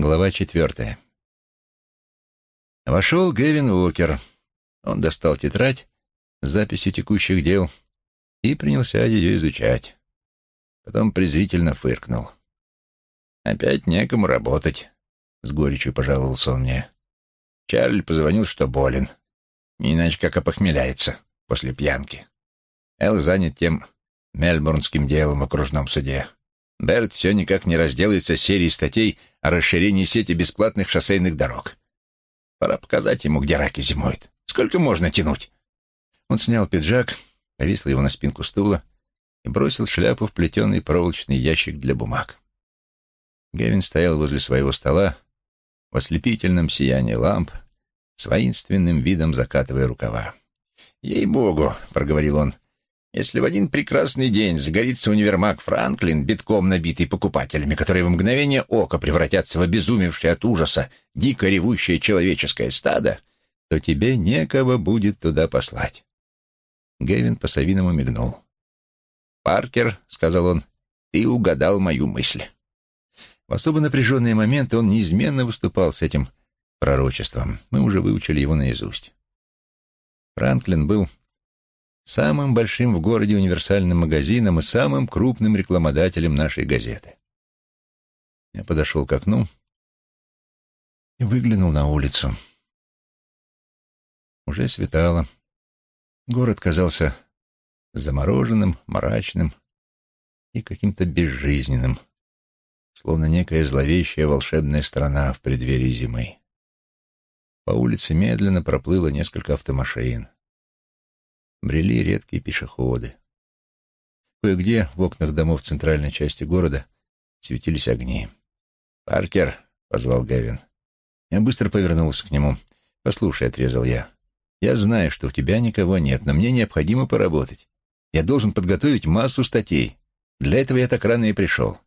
Глава четвертая. Вошел Гэвин Уокер. Он достал тетрадь с записью текущих дел и принялся ее изучать. Потом презрительно фыркнул. «Опять некому работать», — с горечью пожаловался он мне. Чарль позвонил, что болен. Не иначе как опохмеляется после пьянки. Эл занят тем мельбурнским делом в окружном суде. Берт все никак не разделается с серией статей о расширении сети бесплатных шоссейных дорог. Пора показать ему, где раки зимуют. Сколько можно тянуть? Он снял пиджак, повесил его на спинку стула и бросил шляпу в плетеный проволочный ящик для бумаг. Гевин стоял возле своего стола в ослепительном сиянии ламп, с воинственным видом закатывая рукава. «Ей-богу!» — проговорил он. «Если в один прекрасный день загорится универмаг Франклин, битком набитый покупателями, которые в мгновение ока превратятся в обезумевшее от ужаса дико ревущее человеческое стадо, то тебе некого будет туда послать». Гевин по-совиному мигнул. «Паркер», — сказал он, — «ты угадал мою мысль». В особо напряженные моменты он неизменно выступал с этим пророчеством. Мы уже выучили его наизусть. Франклин был самым большим в городе универсальным магазином и самым крупным рекламодателем нашей газеты. Я подошел к окну и выглянул на улицу. Уже светало. Город казался замороженным, мрачным и каким-то безжизненным словно некая зловещая волшебная страна в преддверии зимы. По улице медленно проплыло несколько автомашин. Брели редкие пешеходы. Кое-где в окнах домов центральной части города светились огни. «Паркер», — позвал Гевин. Я быстро повернулся к нему. «Послушай», — отрезал я, — «я знаю, что у тебя никого нет, но мне необходимо поработать. Я должен подготовить массу статей. Для этого я так рано и пришел.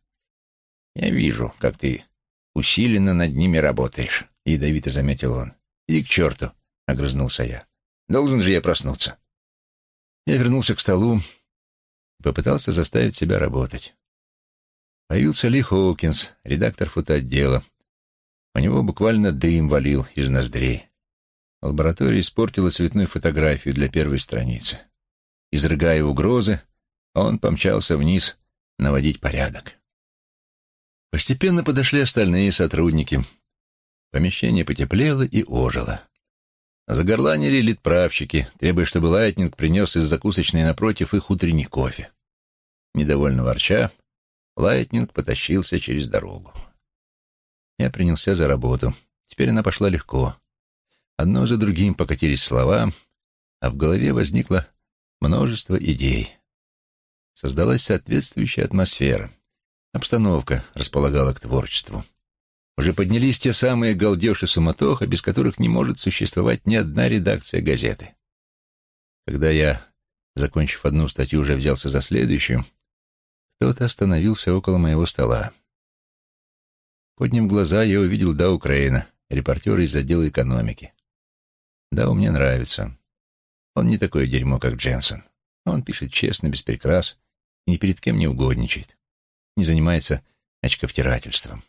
«Я вижу, как ты усиленно над ними работаешь», — ядовито заметил он. «Иди к черту», — огрызнулся я. «Должен же я проснуться». Я вернулся к столу и попытался заставить себя работать. Появился Ли Хоукинс, редактор фотоотдела. У него буквально дым валил из ноздрей. Лаборатория испортила цветную фотографию для первой страницы. Изрыгая угрозы, он помчался вниз наводить порядок. Постепенно подошли остальные сотрудники. Помещение потеплело и ожило. Загорланили литправщики, требуя, чтобы Лайтнинг принес из закусочной напротив их утренний кофе. Недовольно ворча, Лайтнинг потащился через дорогу. Я принялся за работу. Теперь она пошла легко. Одно за другим покатились слова, а в голове возникло множество идей. Создалась соответствующая атмосфера — Обстановка располагала к творчеству. Уже поднялись те самые галдеж и суматоха, без которых не может существовать ни одна редакция газеты. Когда я, закончив одну статью, уже взялся за следующую, кто-то остановился около моего стола. Подняв глаза, я увидел Дау Крейна, репортера из отдела экономики. Дау мне нравится. Он не такое дерьмо, как Дженсен. Он пишет честно, без прикрас и ни перед кем не угодничает не занимается очковтирательством.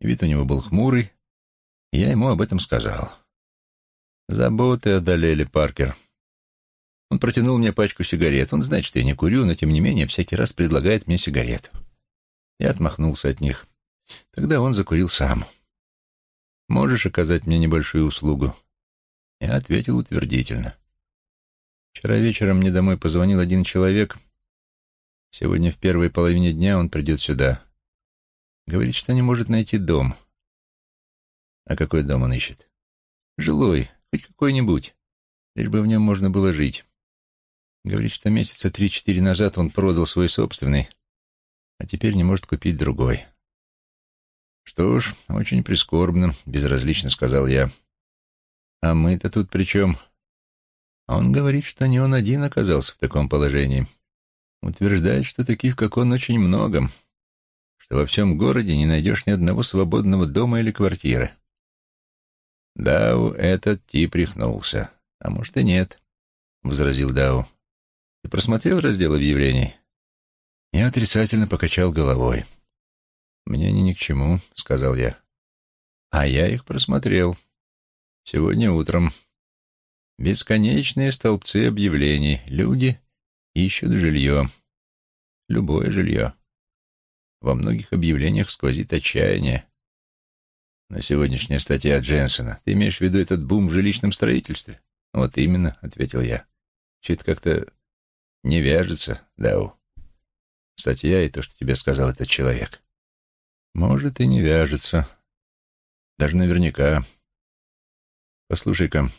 Вид у него был хмурый, и я ему об этом сказал. Заботы одолели Паркер. Он протянул мне пачку сигарет. Он знает, что я не курю, но тем не менее всякий раз предлагает мне сигарету. Я отмахнулся от них. Тогда он закурил сам. «Можешь оказать мне небольшую услугу?» Я ответил утвердительно. Вчера вечером мне домой позвонил один человек — Сегодня в первой половине дня он придет сюда. Говорит, что не может найти дом. А какой дом он ищет? Жилой, хоть какой-нибудь, лишь бы в нем можно было жить. Говорит, что месяца три-четыре назад он продал свой собственный, а теперь не может купить другой. Что ж, очень прискорбно, безразлично сказал я. А мы-то тут при чем? Он говорит, что не он один оказался в таком положении. Утверждает, что таких, как он, очень много, что во всем городе не найдешь ни одного свободного дома или квартиры. Дау этот тип рехнулся. А может и нет, — возразил Дау. Ты просмотрел раздел объявлений? Я отрицательно покачал головой. «Мне ни ни к чему», — сказал я. А я их просмотрел. Сегодня утром. Бесконечные столбцы объявлений. Люди ищут жилье. Любое жилье. Во многих объявлениях сквозит отчаяние. На сегодняшняя статья Дженсона. Ты имеешь в виду этот бум в жилищном строительстве? Вот именно, — ответил я. Все как-то не вяжется, Дау. Статья и то, что тебе сказал этот человек. Может, и не вяжется. Даже наверняка. Послушай-ка,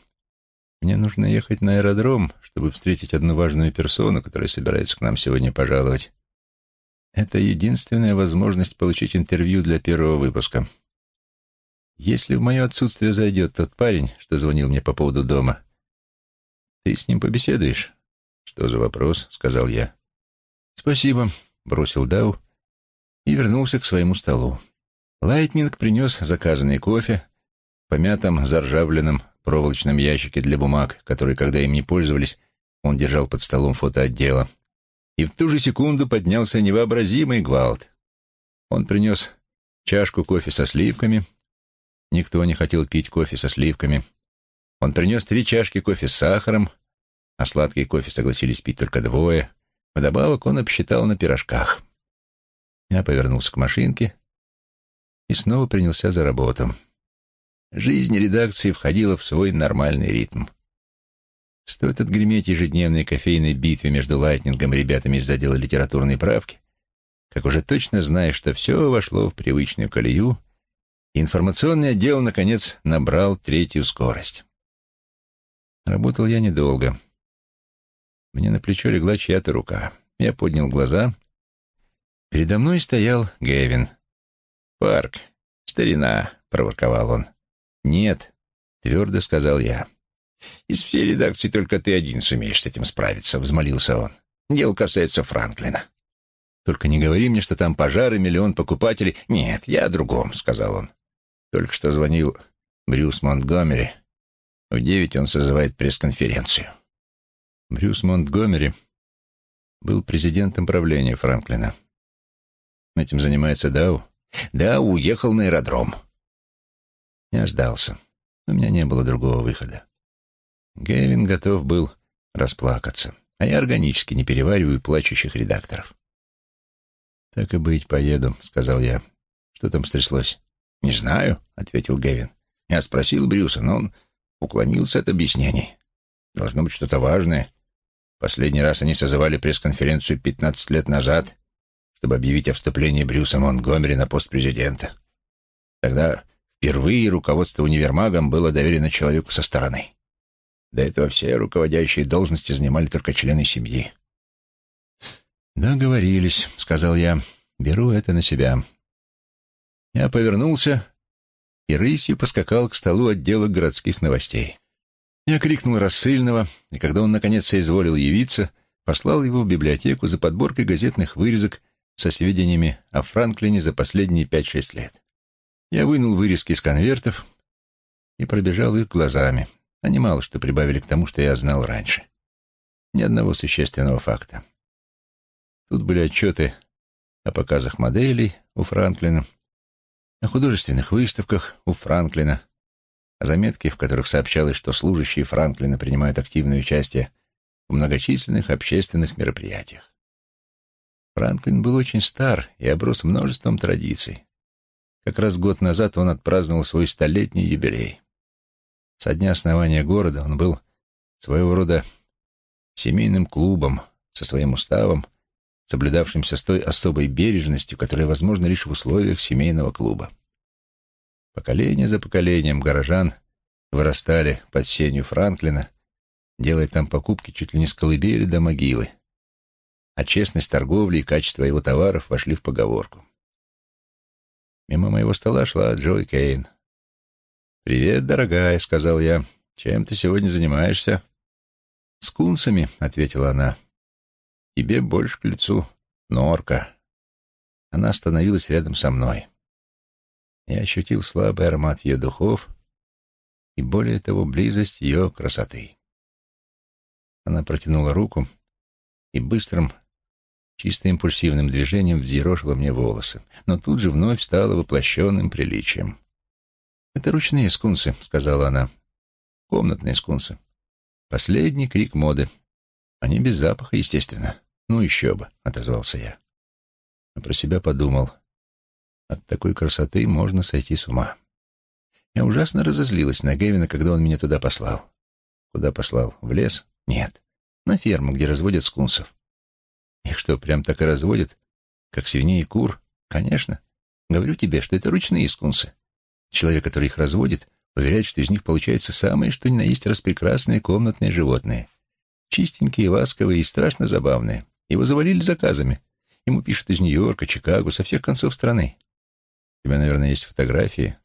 мне нужно ехать на аэродром, чтобы встретить одну важную персону, которая собирается к нам сегодня пожаловать. Это единственная возможность получить интервью для первого выпуска. Если в мое отсутствие зайдет тот парень, что звонил мне по поводу дома, ты с ним побеседуешь? Что за вопрос? — сказал я. Спасибо, — бросил Дау и вернулся к своему столу. Лайтнинг принес заказанный кофе в помятом, заржавленном проволочном ящике для бумаг, который, когда им не пользовались, он держал под столом фотоотдела. И в ту же секунду поднялся невообразимый гвалт. Он принес чашку кофе со сливками. Никто не хотел пить кофе со сливками. Он принес три чашки кофе с сахаром, а сладкий кофе согласились пить только двое. Вдобавок он обсчитал на пирожках. Я повернулся к машинке и снова принялся за работу. Жизнь редакции входила в свой нормальный ритм. Стоит отгреметь ежедневной кофейной битве между Лайтнингом и ребятами из отдела литературной правки, как уже точно знаешь, что все вошло в привычную колею, и информационный отдел, наконец, набрал третью скорость. Работал я недолго. Мне на плечо легла чья-то рука. Я поднял глаза. Передо мной стоял Гэвин. «Парк, старина», — проворковал он. «Нет», — твердо сказал я. «Из всей редакции только ты один сумеешь с этим справиться», — взмолился он. «Дело касается Франклина». «Только не говори мне, что там пожары, миллион покупателей». «Нет, я о другом», — сказал он. Только что звонил Брюс Монтгомери. В девять он созывает пресс-конференцию. Брюс Монтгомери был президентом правления Франклина. Этим занимается Дау. Дау уехал на аэродром. Я ждался. У меня не было другого выхода. Гэвин готов был расплакаться, а я органически не перевариваю плачущих редакторов. «Так и быть, поеду», — сказал я. «Что там стряслось?» «Не знаю», — ответил Гэвин. Я спросил Брюса, но он уклонился от объяснений. «Должно быть что-то важное. Последний раз они созывали пресс-конференцию пятнадцать лет назад, чтобы объявить о вступлении Брюса Монтгомери на пост президента. Тогда Впервые руководство универмагом было доверено человеку со стороны. До этого все руководящие должности занимали только члены семьи. «Договорились», — сказал я. «Беру это на себя». Я повернулся и рысью поскакал к столу отдела городских новостей. Я крикнул рассыльного, и когда он наконец соизволил явиться, послал его в библиотеку за подборкой газетных вырезок со сведениями о Франклине за последние пять-шесть лет. Я вынул вырезки из конвертов и пробежал их глазами. Они мало что прибавили к тому, что я знал раньше. Ни одного существенного факта. Тут были отчеты о показах моделей у Франклина, о художественных выставках у Франклина, о заметке, в которых сообщалось, что служащие Франклина принимают активное участие в многочисленных общественных мероприятиях. Франклин был очень стар и оброс множеством традиций. Как раз год назад он отпраздновал свой столетний юбилей. Со дня основания города он был своего рода семейным клубом со своим уставом, соблюдавшимся с той особой бережностью, которая возможна лишь в условиях семейного клуба. Поколение за поколением горожан вырастали под сенью Франклина, делая там покупки чуть ли не с колыбели до могилы, а честность торговли и качество его товаров вошли в поговорку. Мимо моего стола шла Джой Кейн. «Привет, дорогая», — сказал я. «Чем ты сегодня занимаешься?» «Скунсами», — ответила она. «Тебе больше к лицу. Норка». Она остановилась рядом со мной. Я ощутил слабый аромат ее духов и, более того, близость ее красоты. Она протянула руку и быстрым, чисто импульсивным движением взъерошила мне волосы, но тут же вновь стала воплощенным приличием. «Это ручные скунсы», — сказала она. «Комнатные скунсы. Последний крик моды. Они без запаха, естественно. Ну еще бы», — отозвался я. А про себя подумал. От такой красоты можно сойти с ума. Я ужасно разозлилась на Гевина, когда он меня туда послал. Куда послал? В лес? Нет. На ферму, где разводят скунсов. Их что, прям так и разводят? Как свиней и кур? Конечно. Говорю тебе, что это ручные скунсы. Человек, который их разводит, уверяет, что из них получаются самые, что ни на есть распрекрасные комнатные животные. Чистенькие, ласковые и страшно забавные. Его завалили заказами. Ему пишут из Нью-Йорка, Чикаго, со всех концов страны. У тебя, наверное, есть фотографии.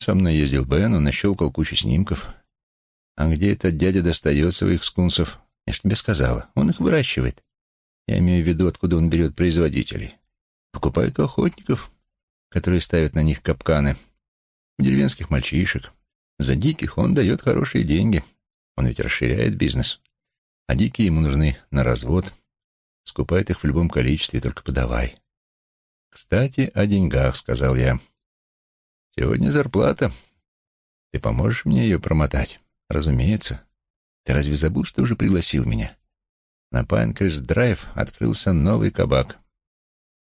Со мной ездил Бен, он нащелкал кучу снимков. А где этот дядя достает своих скунсов? Я ж тебе сказала, он их выращивает. Я имею в виду, откуда он берет производителей. Покупают у охотников, которые ставят на них капканы, деревенских мальчишек. За диких он дает хорошие деньги. Он ведь расширяет бизнес. А дикие ему нужны на развод. Скупает их в любом количестве, только подавай. «Кстати, о деньгах», — сказал я. «Сегодня зарплата. Ты поможешь мне ее промотать?» «Разумеется. Ты разве забыл, что уже пригласил меня?» На Пайнкрест-драйв открылся новый кабак.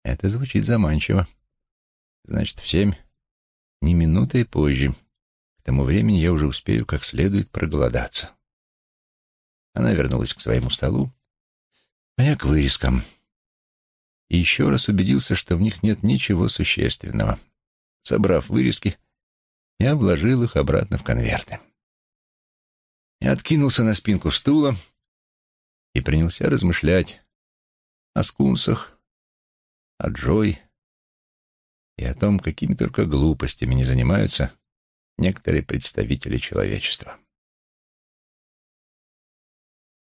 Это звучит заманчиво. Значит, в семь, не минутой позже. К тому времени я уже успею как следует проголодаться. Она вернулась к своему столу, а я к вырезкам. И еще раз убедился, что в них нет ничего существенного. Собрав вырезки, я вложил их обратно в конверты. Я откинулся на спинку стула и принялся размышлять о скунсах, о Джой, и о том, какими только глупостями не занимаются некоторые представители человечества.